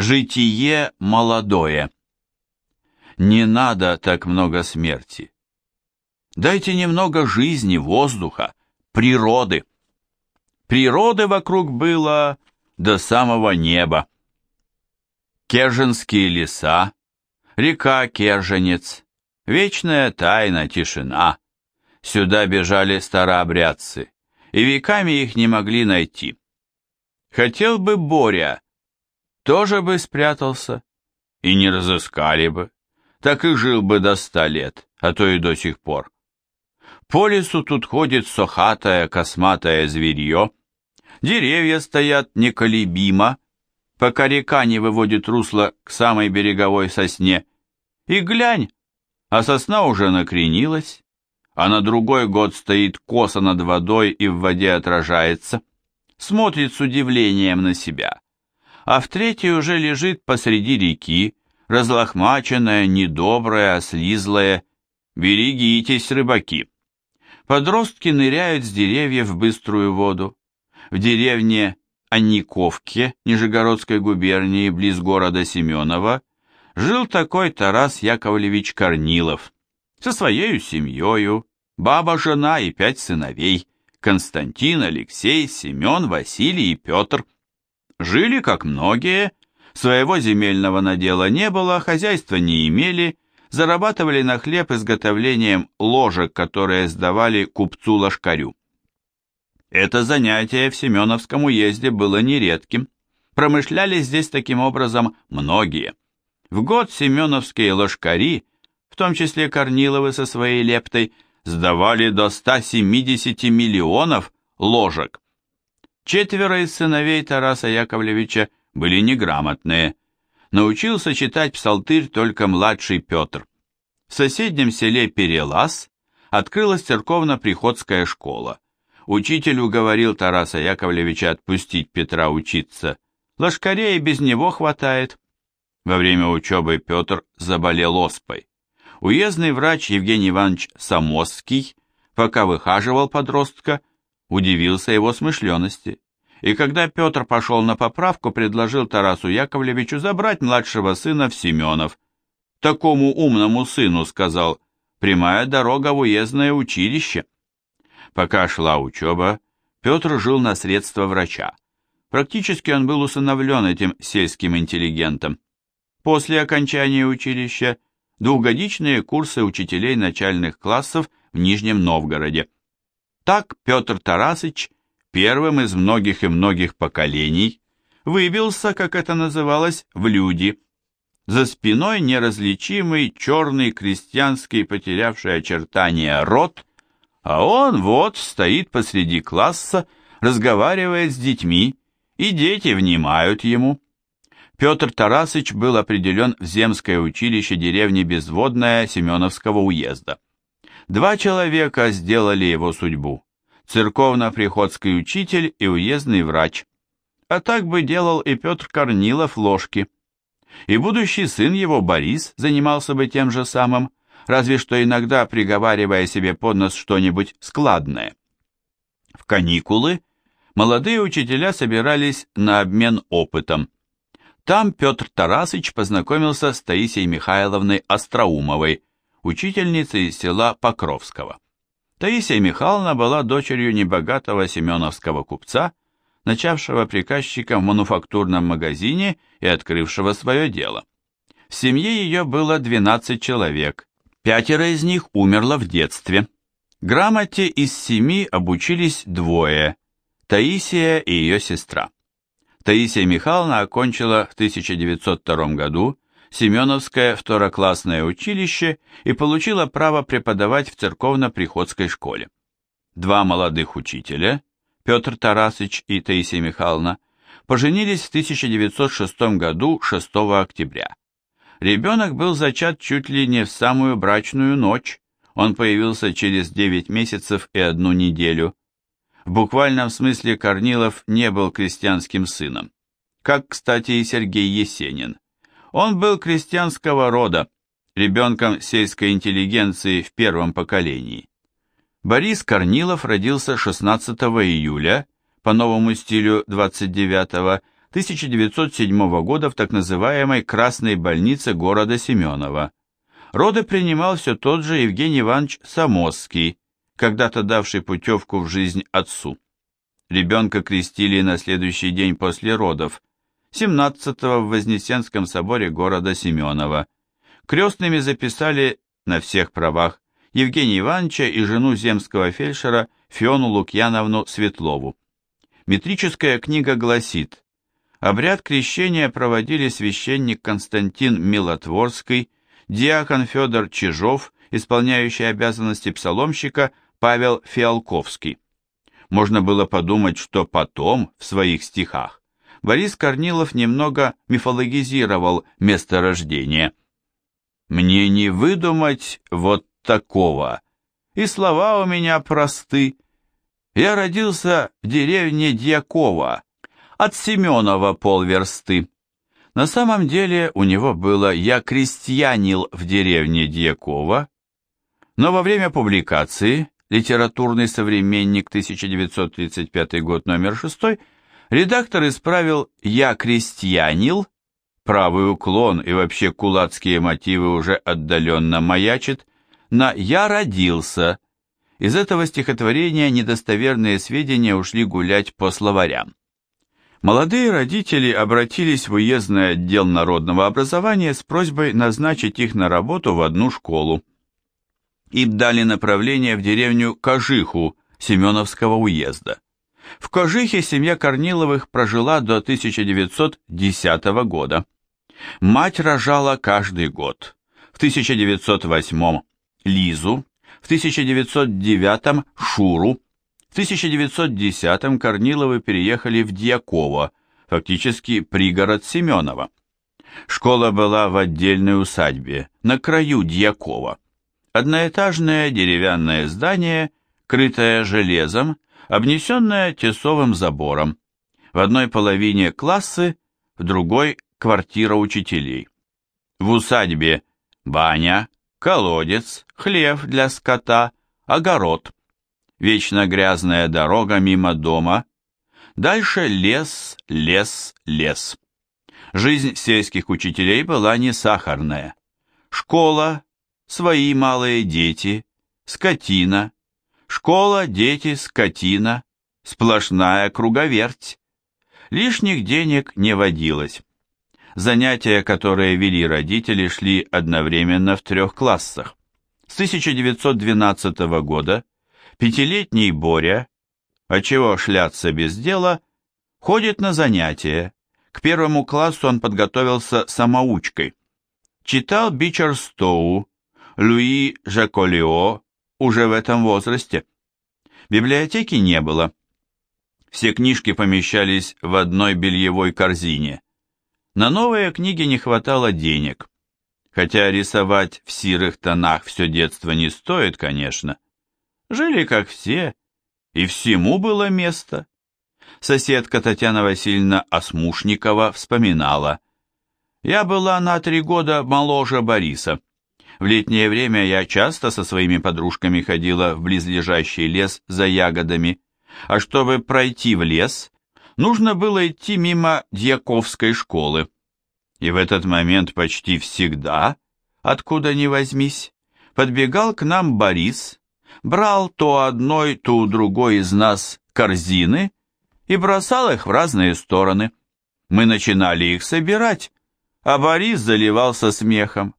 Житие молодое. Не надо так много смерти. Дайте немного жизни, воздуха, природы. Природы вокруг было до самого неба. Керженские леса, река Керженец, вечная тайна, тишина. Сюда бежали старообрядцы, и веками их не могли найти. Хотел бы Боря, тоже бы спрятался, и не разыскали бы, так и жил бы до ста лет, а то и до сих пор. По лесу тут ходит сохатое, косматое зверье, деревья стоят неколебимо, пока река не выводит русло к самой береговой сосне, и глянь, а сосна уже накренилась, а на другой год стоит косо над водой и в воде отражается, смотрит с удивлением на себя, а в третий уже лежит посреди реки, разлохмаченная, недобрая, слизлая. Берегитесь, рыбаки. Подростки ныряют с деревьев в быструю воду. В деревне Анниковке Нижегородской губернии, близ города Семенова, жил такой Тарас Яковлевич Корнилов со своей семьей, баба, жена и пять сыновей, Константин, Алексей, Семен, Василий и Петр. Жили, как многие, своего земельного надела не было, хозяйства не имели, зарабатывали на хлеб изготовлением ложек, которые сдавали купцу-лошкарю. Это занятие в Семеновском уезде было нередким. Промышляли здесь таким образом многие. В год семеновские ложкари, в том числе Корниловы со своей лептой, сдавали до 170 миллионов ложек. Четверо из сыновей Тараса Яковлевича были неграмотные. Научился читать псалтырь только младший Петр. В соседнем селе Перелаз открылась церковно-приходская школа. Учитель уговорил Тараса Яковлевича отпустить Петра учиться. Лошкарей без него хватает. Во время учебы Петр заболел оспой. Уездный врач Евгений Иванович Самосский, пока выхаживал подростка, удивился его смышленности. И когда Петр пошел на поправку, предложил Тарасу Яковлевичу забрать младшего сына в Семенов. Такому умному сыну, сказал, прямая дорога в уездное училище. Пока шла учеба, Петр жил на средства врача. Практически он был усыновлен этим сельским интеллигентом. После окончания училища двухгодичные курсы учителей начальных классов в Нижнем Новгороде. Так Петр Тарасыч первым из многих и многих поколений выбился, как это называлось, в люди. За спиной неразличимый черный крестьянский потерявший очертания рот, а он вот стоит посреди класса, разговаривает с детьми, и дети внимают ему. Петр Тарасыч был определен в земское училище деревни Безводная Семеновского уезда. Два человека сделали его судьбу – церковно-приходский учитель и уездный врач. А так бы делал и Петр Корнилов ложки. И будущий сын его, Борис, занимался бы тем же самым, разве что иногда приговаривая себе под нос что-нибудь складное. В каникулы молодые учителя собирались на обмен опытом. Там Петр Тарасыч познакомился с Таисией Михайловной Остроумовой, учительницей из села Покровского. Таисия Михайловна была дочерью небогатого семеновского купца, начавшего приказчиком в мануфактурном магазине и открывшего свое дело. В семье ее было 12 человек, пятеро из них умерло в детстве. Грамоте из семи обучились двое – Таисия и ее сестра. Таисия Михайловна окончила в 1902 году Семеновское второклассное училище и получила право преподавать в церковно-приходской школе. Два молодых учителя, Петр Тарасыч и Таисия Михайловна, поженились в 1906 году 6 октября. Ребенок был зачат чуть ли не в самую брачную ночь, он появился через 9 месяцев и одну неделю. В буквальном смысле Корнилов не был крестьянским сыном, как, кстати, и Сергей Есенин. Он был крестьянского рода, ребенком сельской интеллигенции в первом поколении. Борис Корнилов родился 16 июля, по новому стилю 29 1907 года в так называемой Красной больнице города Семенова. Роды принимал все тот же Евгений Иванович Самосский, когда-то давший путевку в жизнь отцу. Ребенка крестили на следующий день после родов, 17-го в Вознесенском соборе города Семенова. Крестными записали на всех правах Евгения Ивановича и жену земского фельдшера Фиону Лукьяновну Светлову. Метрическая книга гласит, обряд крещения проводили священник Константин Милотворский, диакон Федор Чижов, исполняющий обязанности псаломщика Павел Фиалковский. Можно было подумать, что потом, в своих стихах, Борис Корнилов немного мифологизировал место рождения. «Мне не выдумать вот такого, и слова у меня просты. Я родился в деревне Дьякова, от Семенова полверсты. На самом деле у него было «Я крестьянил в деревне Дьякова», но во время публикации «Литературный современник, 1935 год, номер 6» редактор исправил «Я крестьянил», правый уклон и вообще кулацкие мотивы уже отдаленно маячит, на «Я родился». Из этого стихотворения недостоверные сведения ушли гулять по словарям. Молодые родители обратились в уездный отдел народного образования с просьбой назначить их на работу в одну школу. Им дали направление в деревню Кожиху Семеновского уезда. В Кожихе семья Корниловых прожила до 1910 года. Мать рожала каждый год. В 1908 Лизу, в 1909 Шуру, в 1910 Корниловы переехали в Дьяково, фактически пригород Семенова. Школа была в отдельной усадьбе, на краю Дьякова. Одноэтажное деревянное здание, крытое железом, обнесенное тесовым забором. В одной половине классы, в другой – квартира учителей. В усадьбе баня, колодец, хлев для скота, огород. Вечно грязная дорога мимо дома. Дальше лес, лес, лес. Жизнь сельских учителей была не сахарная. Школа, свои малые дети, скотина. Школа, дети, скотина. Сплошная круговерть. Лишних денег не водилось. Занятия, которые вели родители, шли одновременно в трех классах. С 1912 года пятилетний Боря, а чего шляться без дела, ходит на занятия. К первому классу он подготовился самоучкой. Читал Бичер Стоу, Луи Жаколио уже в этом возрасте. Библиотеки не было. Все книжки помещались в одной бельевой корзине. На новые книги не хватало денег. Хотя рисовать в сирых тонах все детство не стоит, конечно. Жили как все, и всему было место. Соседка Татьяна Васильевна Осмушникова вспоминала. «Я была на три года моложе Бориса. В летнее время я часто со своими подружками ходила в близлежащий лес за ягодами, а чтобы пройти в лес, нужно было идти мимо Дьяковской школы. И в этот момент почти всегда, откуда ни возьмись, подбегал к нам Борис, брал то одной, то другой из нас корзины и бросал их в разные стороны. Мы начинали их собирать, а Борис заливался смехом.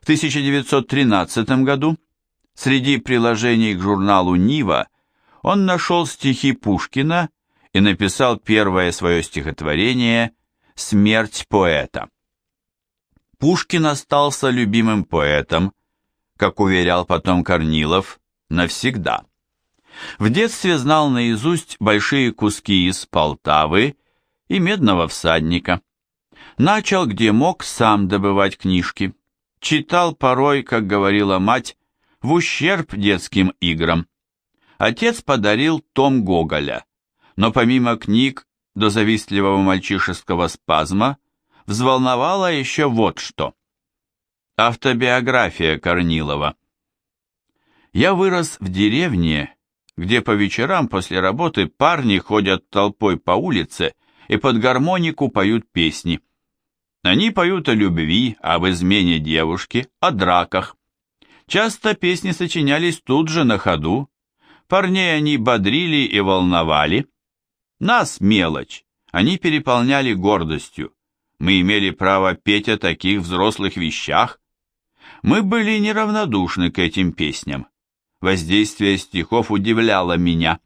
В 1913 году среди приложений к журналу «Нива» он нашел стихи Пушкина и написал первое свое стихотворение «Смерть поэта». Пушкин остался любимым поэтом, как уверял потом Корнилов, навсегда. В детстве знал наизусть большие куски из Полтавы и Медного всадника. Начал, где мог, сам добывать книжки. Читал порой, как говорила мать, в ущерб детским играм. Отец подарил том Гоголя, но помимо книг до завистливого мальчишеского спазма взволновало еще вот что. Автобиография Корнилова. Я вырос в деревне, где по вечерам после работы парни ходят толпой по улице и под гармонику поют песни. Они поют о любви, об измене девушки, о драках. Часто песни сочинялись тут же на ходу. Парней они бодрили и волновали. Нас, мелочь, они переполняли гордостью. Мы имели право петь о таких взрослых вещах. Мы были неравнодушны к этим песням. Воздействие стихов удивляло меня.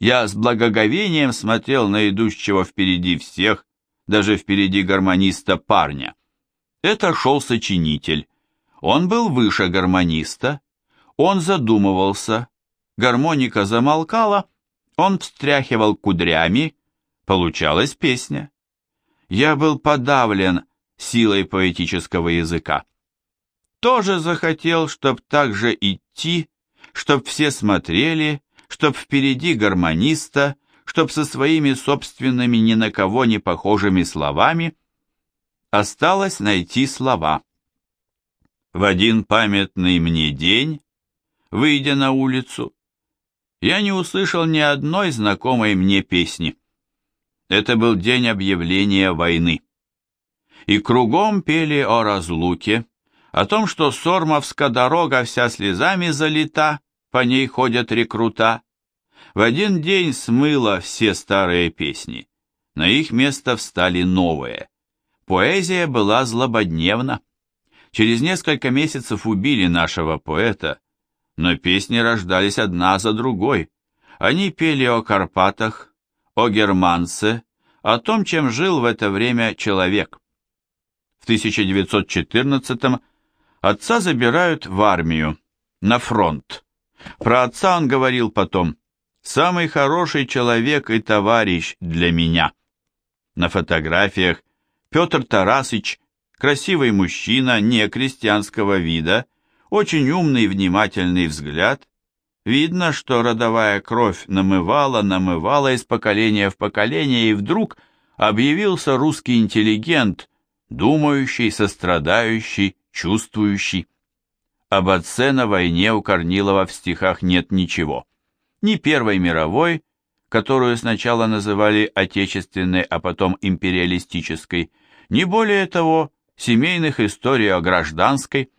Я с благоговением смотрел на идущего впереди всех, даже впереди гармониста парня. Это шел сочинитель. Он был выше гармониста. Он задумывался. Гармоника замолкала. Он встряхивал кудрями. Получалась песня. Я был подавлен силой поэтического языка. Тоже захотел, чтоб так же идти, чтоб все смотрели, чтоб впереди гармониста, чтоб со своими собственными ни на кого не похожими словами осталось найти слова. В один памятный мне день, выйдя на улицу, я не услышал ни одной знакомой мне песни. Это был день объявления войны. И кругом пели о разлуке, о том, что Сормовская дорога вся слезами залита, по ней ходят рекрута. В один день смыло все старые песни. На их место встали новые. Поэзия была злободневна. Через несколько месяцев убили нашего поэта, но песни рождались одна за другой. Они пели о Карпатах, о Германце, о том, чем жил в это время человек. В 1914-м отца забирают в армию, на фронт. Про отца он говорил потом «самый хороший человек и товарищ для меня». На фотографиях Петр Тарасыч, красивый мужчина, не крестьянского вида, очень умный внимательный взгляд. Видно, что родовая кровь намывала, намывала из поколения в поколение, и вдруг объявился русский интеллигент, думающий, сострадающий, чувствующий. Об отце на войне у Корнилова в стихах нет ничего. Ни Первой мировой, которую сначала называли отечественной, а потом империалистической, ни более того, семейных историй о гражданской.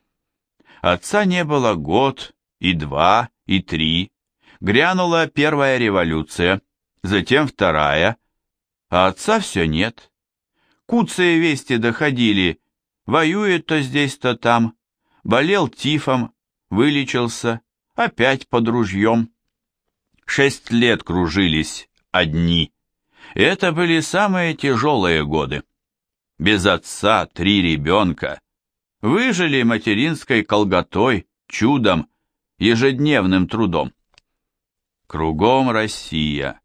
Отца не было год, и два, и три. Грянула первая революция, затем вторая, а отца все нет. Куцые вести доходили, воюет то здесь, то там, болел тифом, вылечился, опять под ружьем. Шесть лет кружились одни. И это были самые тяжелые годы. Без отца три ребенка. Выжили материнской колготой, чудом, ежедневным трудом. Кругом Россия,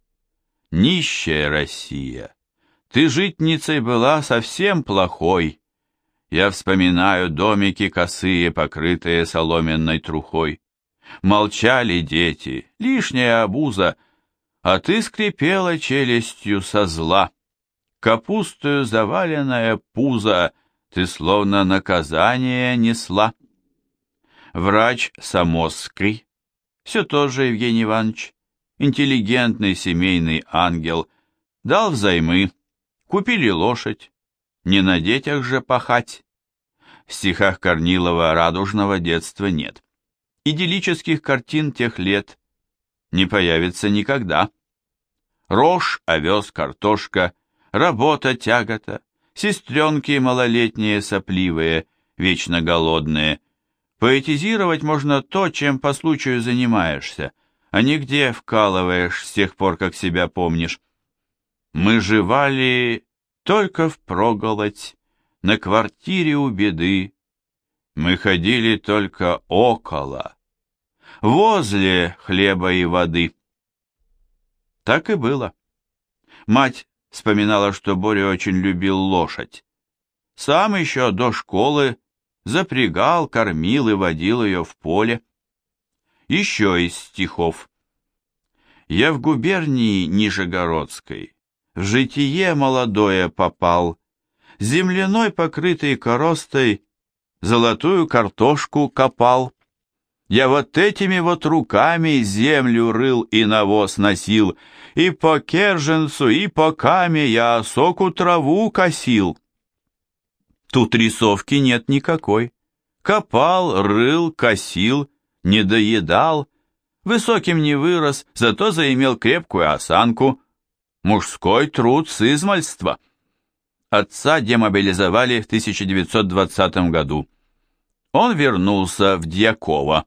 нищая Россия. Ты житницей была совсем плохой, я вспоминаю домики косые, покрытые соломенной трухой. Молчали дети, лишняя обуза, а ты скрипела челюстью со зла. Капустою заваленная пузо ты словно наказание несла. Врач Самосский, все тоже Евгений Иванович, интеллигентный семейный ангел, дал взаймы, купили лошадь, не на детях же пахать. В стихах Корнилова радужного детства нет. Идиллических картин тех лет не появится никогда. Рожь, овес, картошка, работа, тягота, сестренки малолетние сопливые, вечно голодные. Поэтизировать можно то, чем по случаю занимаешься, а не где вкалываешь с тех пор, как себя помнишь. Мы жевали только впроголодь, на квартире у беды. Мы ходили только около, возле хлеба и воды. Так и было. Мать вспоминала, что Боря очень любил лошадь. Сам еще до школы запрягал, кормил и водил ее в поле. Еще из стихов. Я в губернии Нижегородской в житие молодое попал, земляной покрытый коростой, золотую картошку копал. Я вот этими вот руками землю рыл и навоз носил, и по Керженцу, и по Каме я осоку траву косил. Тут рисовки нет никакой. Копал, рыл, косил, не доедал, высоким не вырос, зато заимел крепкую осанку. Мужской труд с измальства. Отца демобилизовали в 1920 году. Он вернулся в Дьяково.